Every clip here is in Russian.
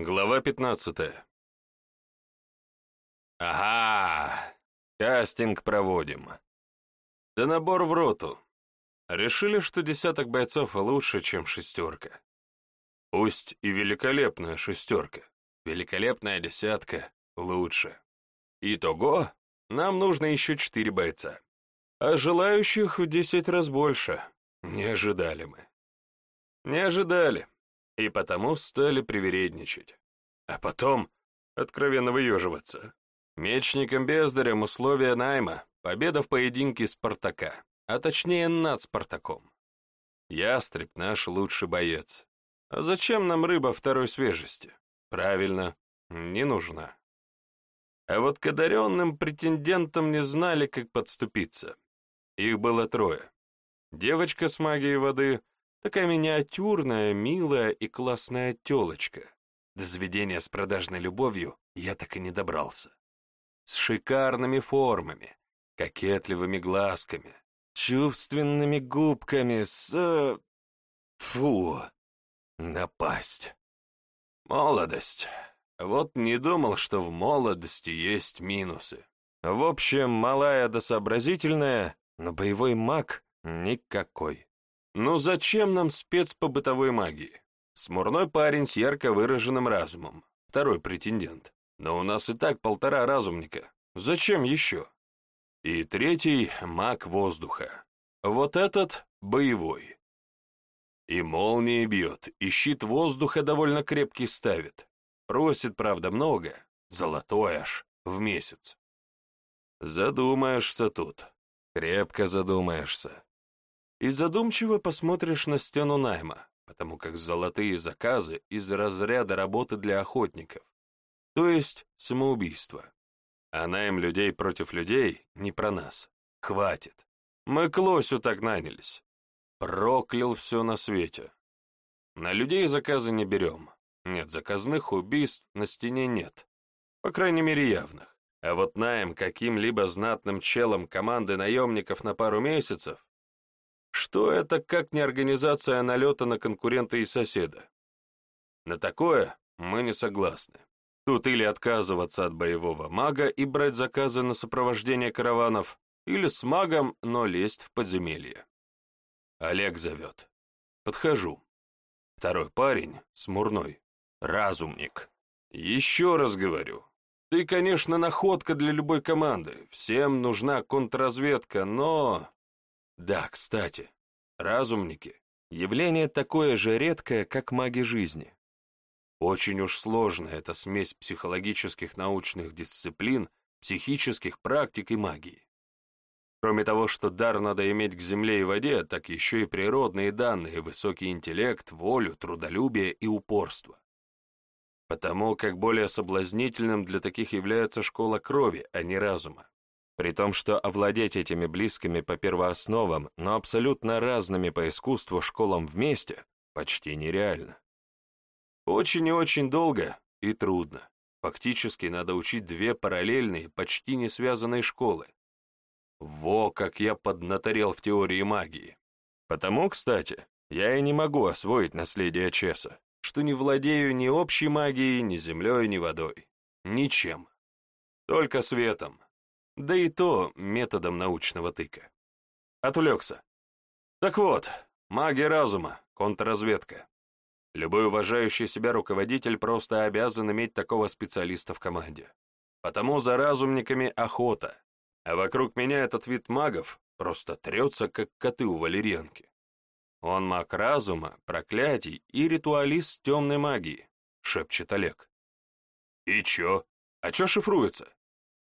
Глава 15 Ага, кастинг проводим. Да набор в роту. Решили, что десяток бойцов лучше, чем шестерка. Пусть и великолепная шестерка, великолепная десятка лучше. Итого, нам нужно еще четыре бойца. А желающих в десять раз больше. Не ожидали мы. Не ожидали и потому стали привередничать. А потом откровенно выеживаться. Мечникам-бездарям условия найма, победа в поединке Спартака, а точнее над Спартаком. Ястреб наш лучший боец. А зачем нам рыба второй свежести? Правильно, не нужна. А вот к одаренным претендентам не знали, как подступиться. Их было трое. Девочка с магией воды — Такая миниатюрная, милая и классная телочка. До заведения с продажной любовью я так и не добрался. С шикарными формами, кокетливыми глазками, чувственными губками, с... Фу, напасть. Молодость. Вот не думал, что в молодости есть минусы. В общем, малая да сообразительная, но боевой маг никакой. Ну зачем нам спец по бытовой магии? Смурной парень с ярко выраженным разумом. Второй претендент. Но у нас и так полтора разумника. Зачем еще? И третий — маг воздуха. Вот этот — боевой. И молнии бьет, и щит воздуха довольно крепкий ставит. Просит, правда, много, золотой аж, в месяц. Задумаешься тут, крепко задумаешься и задумчиво посмотришь на стену найма, потому как золотые заказы из разряда работы для охотников, то есть самоубийство. А найм людей против людей не про нас. Хватит. Мы к лосю так нанялись. Проклял все на свете. На людей заказы не берем. Нет, заказных убийств на стене нет. По крайней мере, явных. А вот найм каким-либо знатным челом команды наемников на пару месяцев что это как не организация налета на конкурента и соседа? На такое мы не согласны. Тут или отказываться от боевого мага и брать заказы на сопровождение караванов, или с магом, но лезть в подземелье. Олег зовет. Подхожу. Второй парень, смурной, разумник. Еще раз говорю, ты, конечно, находка для любой команды, всем нужна контрразведка, но... Да, кстати, разумники — явление такое же редкое, как маги жизни. Очень уж сложная эта смесь психологических научных дисциплин, психических практик и магии. Кроме того, что дар надо иметь к земле и воде, так еще и природные данные, высокий интеллект, волю, трудолюбие и упорство. Потому как более соблазнительным для таких является школа крови, а не разума. При том, что овладеть этими близкими по первоосновам, но абсолютно разными по искусству школам вместе почти нереально. Очень и очень долго и трудно. Фактически надо учить две параллельные, почти не связанные школы. Во, как я поднаторел в теории магии. Потому, кстати, я и не могу освоить наследие Чеса, что не владею ни общей магией, ни землей, ни водой. Ничем. Только светом да и то методом научного тыка. Отвлекся. Так вот, магия разума, контрразведка. Любой уважающий себя руководитель просто обязан иметь такого специалиста в команде. Потому за разумниками охота, а вокруг меня этот вид магов просто трется, как коты у валерьянки. Он маг разума, проклятий и ритуалист темной магии, шепчет Олег. И чё? А чё шифруется?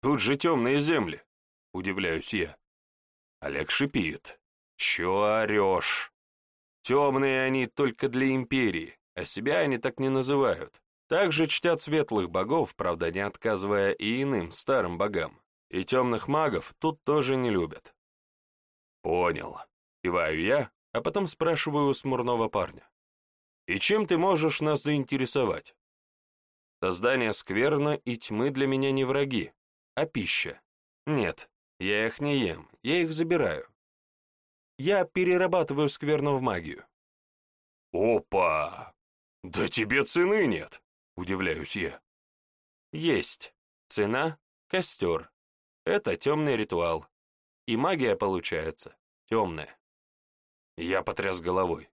Тут же темные земли, удивляюсь я. Олег шипит. Чё орёшь? Темные они только для империи, а себя они так не называют. Также чтят светлых богов, правда, не отказывая и иным старым богам. И темных магов тут тоже не любят. Понял. Киваю я, а потом спрашиваю у смурного парня. И чем ты можешь нас заинтересовать? Создание скверно и тьмы для меня не враги, а пища. Нет, я их не ем, я их забираю. Я перерабатываю скверну в магию. Опа! Да тебе цены нет. — удивляюсь я. Есть. Цена — костер. Это темный ритуал. И магия получается темная. Я потряс головой.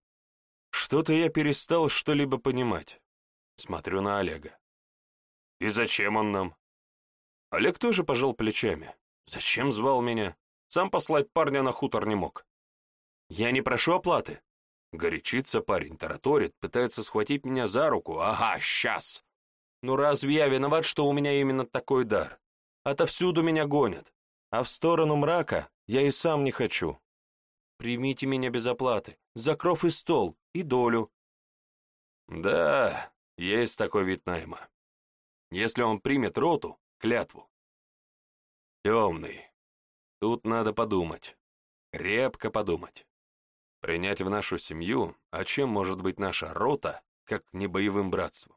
Что-то я перестал что-либо понимать. Смотрю на Олега. И зачем он нам? Олег тоже пожал плечами. Зачем звал меня? Сам послать парня на хутор не мог. Я не прошу оплаты. Горячится парень, тараторит, пытается схватить меня за руку. Ага, сейчас. Ну разве я виноват, что у меня именно такой дар? Отовсюду меня гонят. А в сторону мрака я и сам не хочу. Примите меня без оплаты, за кров и стол, и долю. Да, есть такой вид найма. Если он примет роту, клятву. Темный. Тут надо подумать. Крепко подумать. Принять в нашу семью, а чем может быть наша рота, как не боевым братством?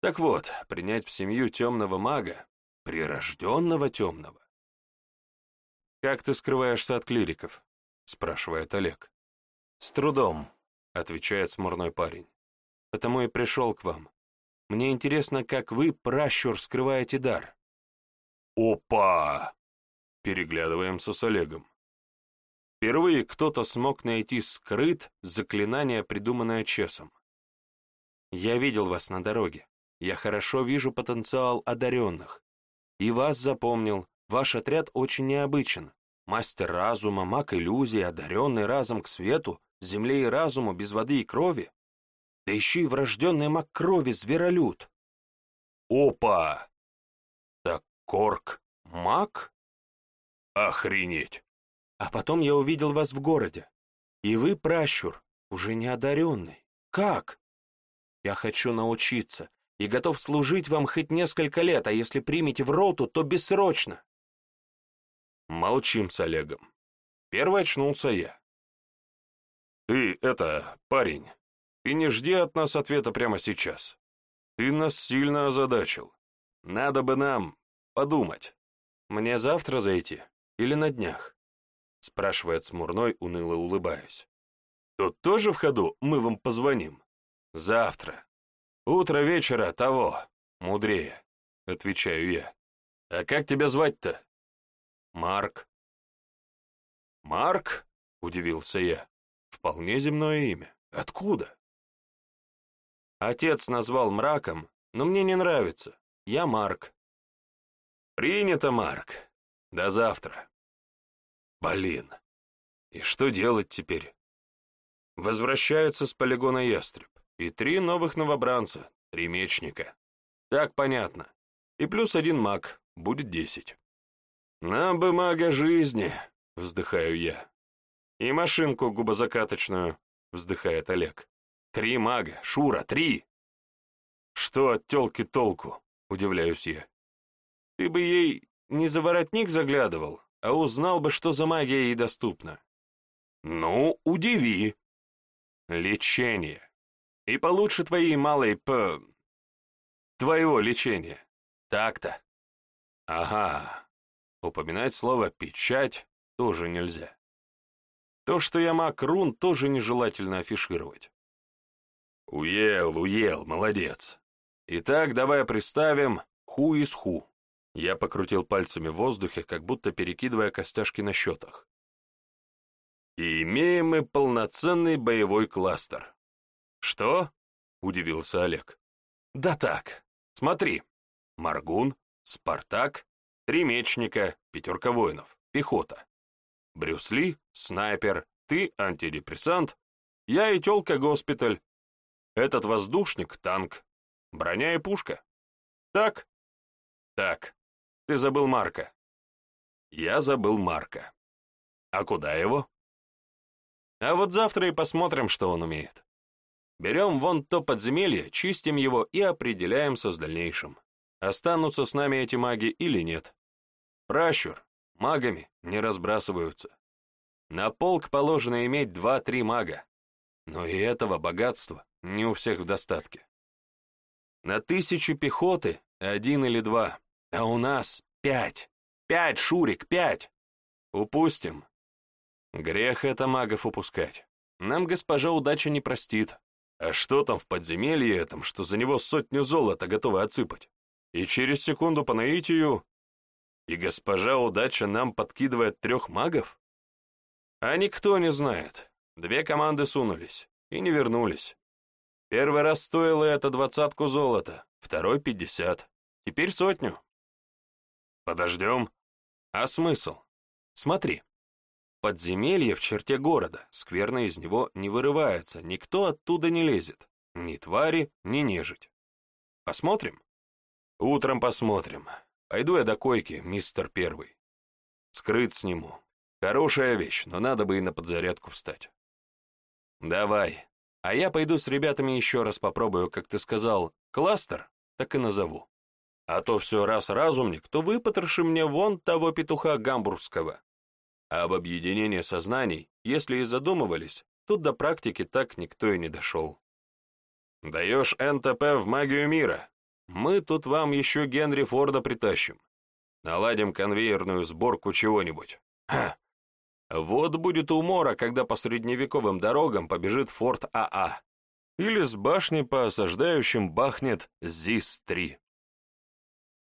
Так вот, принять в семью темного мага, прирожденного темного. «Как ты скрываешься от клириков?» — спрашивает Олег. «С трудом», — отвечает смурной парень. «Потому и пришел к вам. Мне интересно, как вы, пращур, скрываете дар». «Опа!» — переглядываемся с Олегом. Впервые кто-то смог найти скрыт заклинание, придуманное Чесом. «Я видел вас на дороге. Я хорошо вижу потенциал одаренных. И вас запомнил. Ваш отряд очень необычен. Мастер разума, маг иллюзии, одаренный разом к свету, земле и разуму, без воды и крови. Да еще и врожденный маг крови, зверолюд. Опа! Так Корк маг? Охренеть! А потом я увидел вас в городе. И вы, пращур, уже не одаренный. Как? Я хочу научиться и готов служить вам хоть несколько лет, а если примете в роту, то бессрочно. Молчим с Олегом. Первый очнулся я. Ты, это, парень, ты не жди от нас ответа прямо сейчас. Ты нас сильно озадачил. Надо бы нам подумать. Мне завтра зайти или на днях? спрашивает Смурной, уныло улыбаясь. Тут тоже в ходу мы вам позвоним. Завтра. Утро вечера того, мудрее, отвечаю я. А как тебя звать-то? Марк. Марк? Удивился я. Вполне земное имя. Откуда? Отец назвал мраком, но мне не нравится. Я Марк. Принято, Марк. До завтра. Блин. И что делать теперь? Возвращается с полигона ястреб. И три новых новобранца, три мечника. Так понятно. И плюс один маг, будет десять. Нам бы мага жизни, вздыхаю я. И машинку губозакаточную, вздыхает Олег. Три мага, Шура, три. Что от тёлки толку, удивляюсь я. Ты бы ей не за воротник заглядывал, а узнал бы, что за магия ей доступна. Ну, удиви. Лечение. И получше твоей малой п... твоего лечения. Так-то. Ага. Упоминать слово «печать» тоже нельзя. То, что я маг рун, тоже нежелательно афишировать. Уел, уел, молодец. Итак, давай представим ху из ху. Я покрутил пальцами в воздухе, как будто перекидывая костяшки на счетах. И имеем мы полноценный боевой кластер. Что? Удивился Олег. Да так, смотри. Маргун, Спартак, три мечника, пятерка воинов, пехота. Брюсли, снайпер, ты антидепрессант, я и тёлка госпиталь. Этот воздушник — танк, броня и пушка. Так? Так. Ты забыл Марка. Я забыл Марка. А куда его? А вот завтра и посмотрим, что он умеет. Берем вон то подземелье, чистим его и определяемся с дальнейшим. Останутся с нами эти маги или нет. Пращур, магами не разбрасываются. На полк положено иметь два-три мага. Но и этого богатства не у всех в достатке. На тысячу пехоты один или два. А у нас пять. Пять, Шурик, пять. Упустим. Грех это магов упускать. Нам госпожа удача не простит. А что там в подземелье этом, что за него сотню золота готовы отсыпать? И через секунду по наитию... И госпожа удача нам подкидывает трех магов? А никто не знает. Две команды сунулись и не вернулись. Первый раз стоило это двадцатку золота, второй — пятьдесят, теперь сотню. Подождем. А смысл? Смотри. Подземелье в черте города, скверно из него не вырывается, никто оттуда не лезет, ни твари, ни нежить. Посмотрим? Утром посмотрим. Пойду я до койки, мистер Первый. Скрыт сниму. Хорошая вещь, но надо бы и на подзарядку встать. Давай. А я пойду с ребятами еще раз попробую, как ты сказал, кластер, так и назову. А то все раз разумник, то выпотроши мне вон того петуха гамбургского. А об объединении сознаний, если и задумывались, тут до практики так никто и не дошел. Даешь НТП в магию мира. Мы тут вам еще Генри Форда притащим. Наладим конвейерную сборку чего-нибудь. Ха! Вот будет умора, когда по средневековым дорогам побежит форт АА. Или с башни по осаждающим бахнет ЗИС-3.